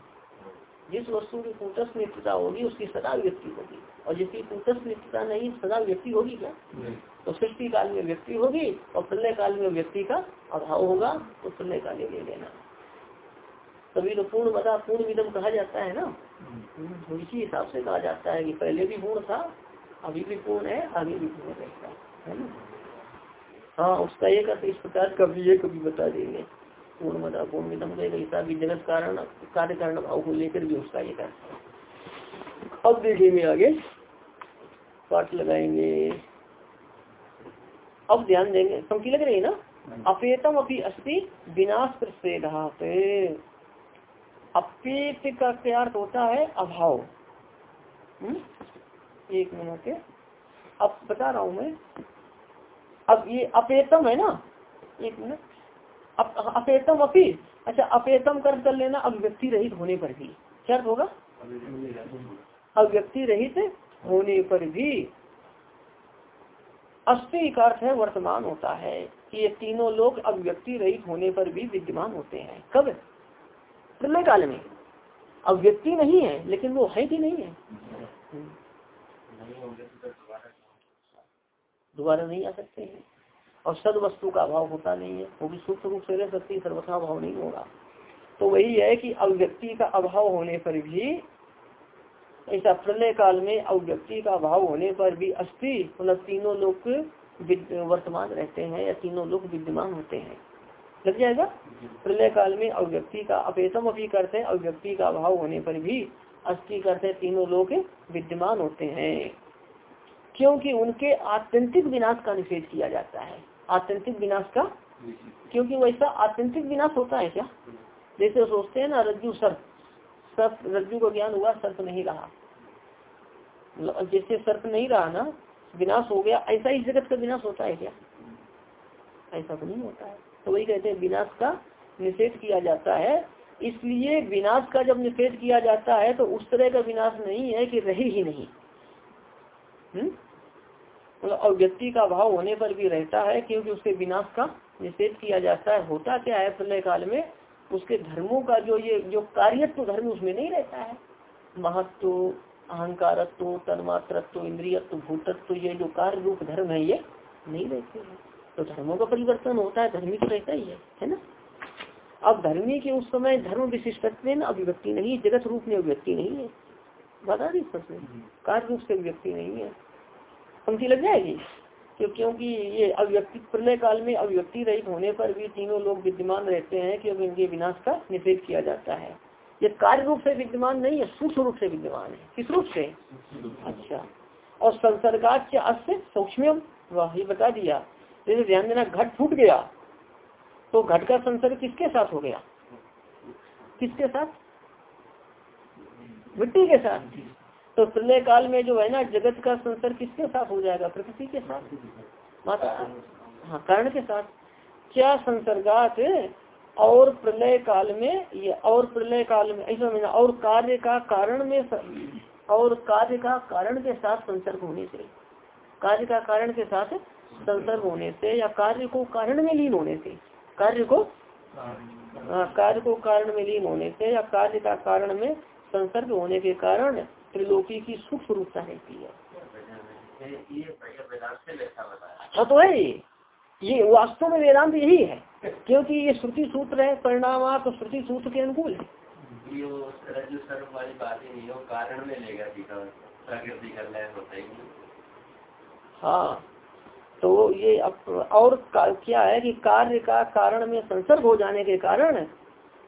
जिस वस्तु की कूटस्थ नित्यता होगी, उसकी सदा व्यक्ति होगी। और जिसकी कुटस्थ नित्यता नहीं सदा व्यक्ति होगी क्या? तो सृष्टि काल में व्यक्ति होगी और प्रलय काल में व्यक्ति का अभाव होगा तो प्रलय काल ले लेना। तभी तो पूर्ण बता पूर्ण विदम कहा जाता है ना? हम्म, इसी हिसाब से कहा जाता है कि पहले भी पूर्ण था अभी भी पूर्ण है आगे भी पूर्ण रहेगा है ना? हाँ उसका एक अर्थ इस प्रकार कभी ये कभी बता देंगे। पूर्ण मदा पूर्ण विदम का ऐसा भी जगत कारण कार्य कारण भाव को लेकर भी उसका एक अर्थ अब देखेंगे आगे। पाठ लगाएँगे। अब ध्यान देंगे पंक्ति लग रही है ना? अपेतम अपनी अस्थि विनाश प्रतिषेधात अपेत का क्या अर्थ होता है? अभाव। हुँ? हम्म? एक मिनट। अब बता रहा हूँ मैं। अब ये अपेतम है ना? एक मिनट। अब अपेतम अपी। अच्छा अपेतम कर कर लेना अभिव्यक्ति रहित होने पर भी। क्या होगा? अभिव्यक्ति रहित होने पर भी अस्थि का अर्थ है वर्तमान होता है कि ये तीनों लोग अभिव्यक्ति रहित होने पर भी विद्यमान होते हैं। कब? प्रलय काल में। अभिव्यक्ति नहीं है, लेकिन वो है कि नहीं है? दोबारा नहीं आ सकते हैं। और सद वस्तु का अभाव होता नहीं है, वो भी सूक्ष्म रूप से रह सकती सर्वथा अभाव नहीं होगा। तो वही है कि अभिव्यक्ति का अभाव होने पर भी ऐसा प्रलय काल में अव्यक्ति का भाव होने पर भी अस्थि मतलब तीनों लोग वर्तमान रहते हैं या तीनों लोग विद्यमान होते हैं। लग जाएगा? प्रलय काल में अव्यक्ति का अपेतम अभी करते हैं अव्यक्ति का भाव होने पर भी अस्थि करते तीनों लोग विद्यमान होते हैं। क्योंकि उनके आत्यंतिक विनाश का निषेध किया जाता है। आत्यंतिक विनाश का? क्योंकि वैसा आत्यंतिक विनाश होता है क्या? जैसे सोचते हैं ना रज्जु सर्प। सर्प रज्जु का ज्ञान हुआ सर्प नहीं रहा। जैसे सर्प नहीं रहा ना, विनाश हो गया, ऐसा ही जगत का विनाश होता है क्या? ऐसा तो नहीं होता है। तो वही कहते हैं, विनाश का निषेध किया जाता है। इसलिए विनाश का जब निषेध किया जाता है तो उस तरह का विनाश नहीं है कि रहे ही नहीं। हम्म? मतलब और व्यक्ति का भाव होने पर भी रहता है, क्योंकि उसके विनाश का निषेध किया जाता है। होता क्या है प्रलय काल में? उसके धर्मों का जो ये, जो कार्यत्व तो धर्म उसमें नहीं रहता है। महत्व अहंकारत्व तन्मात्रत्व इंद्रियत्व भूतत्व ये जो कार्य रूप धर्म है ये नहीं रहते हैं। तो धर्मों का परिवर्तन होता है धर्मी तो रहता ही है है ना? अब धर्मी के उस समय धर्म विशिष्टत्व में अभिव्यक्ति नहीं जगत रूप में अभिव्यक्ति नहीं है। बता दी सबसे कार्य रूप से अभिव्यक्ति नहीं है। पंक्ति लग जाएगी? क्यों क्योंकि ये अव्यक्ति प्रलय काल में अव्यक्ति रहित होने पर भी तीनों लोग विद्यमान रहते हैं क्योंकि इनके विनाश का निषेध किया जाता है। ये कार्य रूप से विद्यमान नहीं है, सूक्ष्म रूप से विद्यमान है। किस रूप से? अच्छा। और संसर्गाच अस्य सूक्ष्म बता दिया। जैसे ध्यान देना, घट फूट गया तो घट का संसर्ग किसके साथ हो गया? किसके साथ? मिट्टी के साथ। तो प्रलय काल में जो है ना, जगत का संसर्ग किसके साथ हो जाएगा? प्रकृति के साथ। माता हाँ कारण के साथ। क्या संसर्गात और प्रलय काल में ये और प्रलय काल में ऐसा मैंने और कार्य का कारण में और कार्य का कारण के साथ संसर्ग होने से कार्य का कारण के साथ संसर्ग होने से या कार्य को कारण में लीन होने से कार्य को हाँ कार्य को कारण में लीन होने से या कार्य का कारण में संसर्ग होने के कारण त्रिलोकी की सुख रूपता रहती है अच्छा तो है ये ये वास्तव में वेदांत यही है क्योंकि ये श्रुति सूत्र है परिणाम तो श्रुति सूत्र के अनुकूल है। हाँ तो ये अब और क्या है कि कार्य का कारण में संसर्ग हो जाने के कारण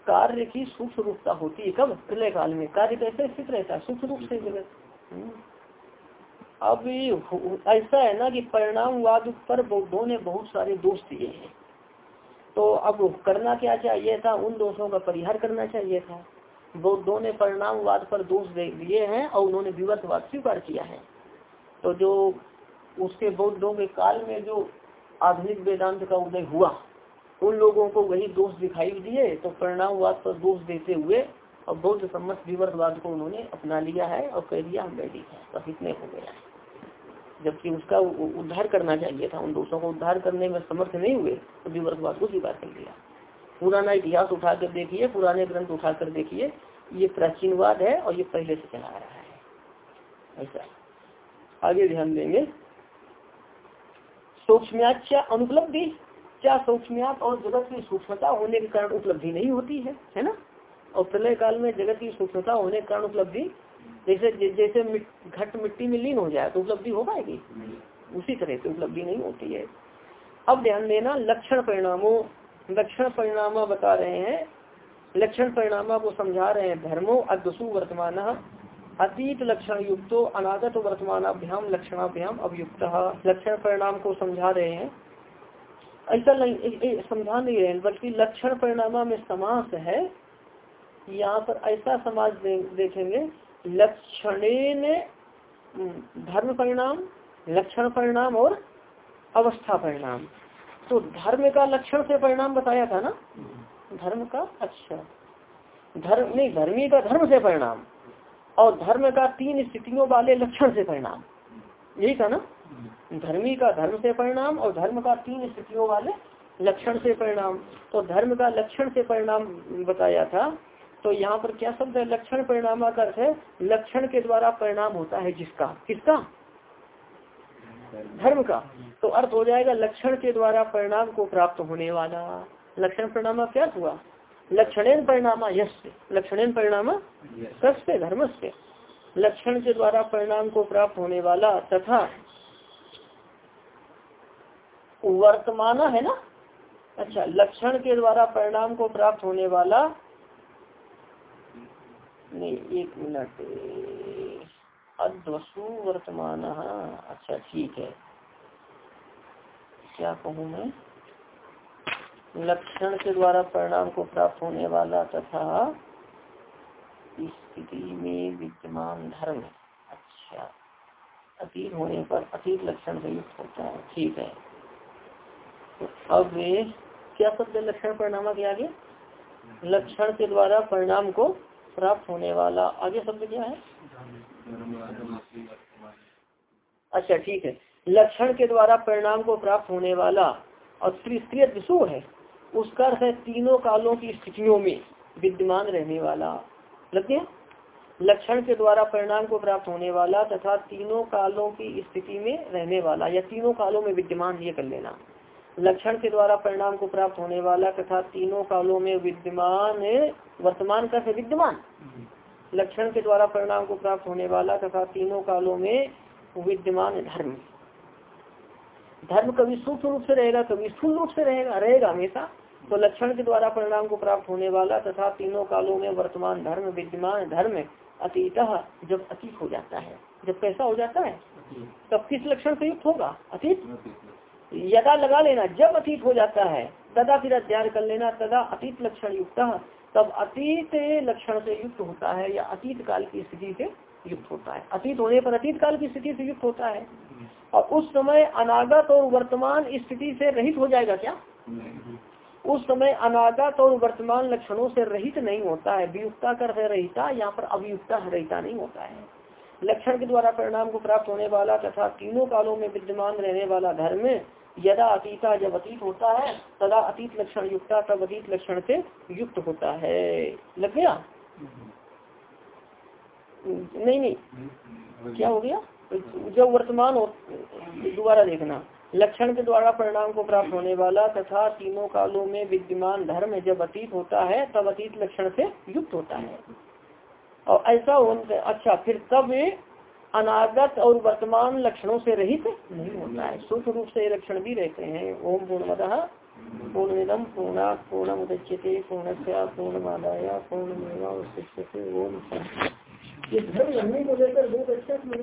कार्य की सूक्ष्म रूपता होती है। कब? प्रलय काल में। कार्य कैसे स्थित रहता है? सूक्ष्म रूप से जगत। हम्म। अब ऐसा है ना कि परिणामवाद पर बौद्धों ने बहुत सारे दोष दिए हैं। तो अब करना क्या चाहिए था? उन दोषों का परिहार करना चाहिए था। बौद्धों ने परिणामवाद पर दोष दिए हैं और उन्होंने विवर्तवाद स्वीकार किया है। तो जो उसके बौद्धों के काल में जो आधुनिक वेदांत का उदय हुआ, उन लोगों को वही दोष दिखाई दिए तो परिणामवाद पर दोष देते हुए और बौद्ध सम्मत विवर्तवाद को उन्होंने अपना लिया है और कह दिया, हम वैदिक है, बस इतने हो गया जबकि उसका उद्धार करना चाहिए था। उन दोषों को उद्धार करने में समर्थ नहीं हुए तो विवर्तवाद को स्वीकार कर लिया। पुराना इतिहास उठा कर देखिए, पुराने ग्रंथ उठा कर देखिए, ये प्राचीनवाद है और ये पहले से चला आ रहा है। ऐसा। आगे ध्यान देंगे। सूक्ष्म्याच्या अनुपलब्धि। क्या सूक्ष्म्यात और जगत की सूक्ष्मता होने के कारण उपलब्धि नहीं होती है? है ना? और प्रलय काल में जगत की सूक्ष्मता होने के कारण उपलब्धि जैसे जैसे घट मिट्टी में लीन हो जाए तो उपलब्धि हो पाएगी? उसी तरह से उपलब्धि नहीं होती है। अब ध्यान देना लक्षण परिणामों लक्षण परिणाम बता रहे हैं। लक्षण परिणाम को समझा रहे हैं धर्मो अद्वसु वर्तमान। अतीत लक्षण युक्तो अनागत वर्तमान अभ्याम लक्षणाभ्याम अभियुक्त। लक्षण परिणाम को समझा रहे हैं। ऐसा नहीं समझा नहीं रहे बल्कि लक्षण परिणाम में समास है। यहाँ पर ऐसा समाज दे, देखेंगे लक्षण धर्म परिणाम, लक्षण परिणाम और अवस्था परिणाम। तो धर्म का लक्षण से परिणाम बताया था ना? धर्म का अच्छा। धर्म, नहीं, धर्मी का धर्म से परिणाम और धर्म का तीन स्थितियों वाले लक्षण से परिणाम। यही था ना? धर्मी का धर्म से परिणाम और धर्म का तीन स्थितियों वाले लक्षण से परिणाम। तो धर्म का लक्षण से परिणाम बताया था तो यहाँ पर क्या शब्द है? लक्षण परिणाम का अर्थ है। लक्षण के द्वारा परिणाम होता है जिसका। किसका? धर्म का। तो अर्थ हो जाएगा लक्षण के द्वारा परिणाम को प्राप्त होने वाला। लक्षण परिणाम क्या हुआ? लक्षण परिणाम यश लक्षण परिणाम कस्य धर्म से लक्षण के द्वारा परिणाम को प्राप्त होने वाला तथा वर्तमान है ना? अच्छा लक्षण के द्वारा परिणाम को प्राप्त होने वाला नहीं, एक मिनट। अद्वसु वर्तमान अच्छा ठीक है। क्या कहूँ मैं? लक्षण के द्वारा परिणाम को प्राप्त होने वाला तथा स्थिति में विद्यमान धर्म। अच्छा। अतीत होने पर अतीत लक्षण से युक्त होता है। ठीक है। तो अब क्या शब्द लक्षण परिणाम के आगे? लक्षण के द्वारा परिणाम को प्राप्त होने वाला। आगे शब्द क्या है? अच्छा ठीक है। लक्षण के द्वारा परिणाम को प्राप्त होने वाला और त्रिस्त्रीय दिशु है, उसका अर्थ है तीनों कालों की स्थितियों में विद्यमान रहने वाला। लगे लक्षण के द्वारा परिणाम को प्राप्त होने वाला तथा तीनों कालों की स्थिति में रहने वाला या तीनों कालों में विद्यमान ये कर लेना। लक्षण के द्वारा परिणाम को प्राप्त होने वाला तथा तीनों कालों में विद्यमान वर्तमान का से विद्यमान। लक्षण के द्वारा परिणाम को प्राप्त होने वाला तथा तीनों कालों में विद्यमान धर्म। धर्म कभी सूक्ष्म रूप से रहेगा कभी स्थूल रूप से रहेगा रहेगा हमेशा। तो लक्षण के द्वारा परिणाम को प्राप्त होने वाला तथा तीनों कालों में वर्तमान धर्म विद्यमान धर्म अतीत जब अतीत हो जाता है जब कैसा हो जाता है तब किस लक्षण से युक्त होगा? अतीत। यदा लगा लेना जब अतीत हो जाता है तदा फिर अध्ययन कर लेना तदा अतीत लक्षण युक्त तब अतीत लक्षण से युक्त होता है या अतीत काल की स्थिति से युक्त होता है। अतीत होने पर अतीत काल की स्थिति से युक्त होता है। और उस समय अनागत और वर्तमान स्थिति से रहित हो जाएगा क्या? उस समय अनागत और वर्तमान लक्षणों से रहित नहीं होता है। वियुक्ता कर रहता यहाँ पर अभियुक्ता रहता नहीं होता है। लक्षण के द्वारा परिणाम को प्राप्त होने वाला तथा तीनों कालों में विद्यमान रहने वाला धर्म यदा अतीता जब अतीत होता है, तदा अतीत लक्षण युक्ता तब अतीत लक्षण से युक्त होता है। लग गया? नहीं नहीं। क्या हो गया? जब वर्तमान हो, दोबारा देखना। लक्षण के द्वारा परिणाम को प्राप्त होने वाला तथा तीनों कालों में विद्यमान धर्म जब अतीत होता है, तब अतीत लक्षण से युक्त होता है। और ऐसा अच्छा फिर तब अनागत और वर्तमान लक्षणों से रहित नहीं होता है। सूक्ष्म रूप से लक्षण भी रहते हैं। ओम पूर्णमद पूर्णमिदम पूर्णा पूर्णम उदच्यते पूर्णस्या पूर्णमादाया पूर्णमेवा ओम ये धर्म को लेकर बहुत अच्छा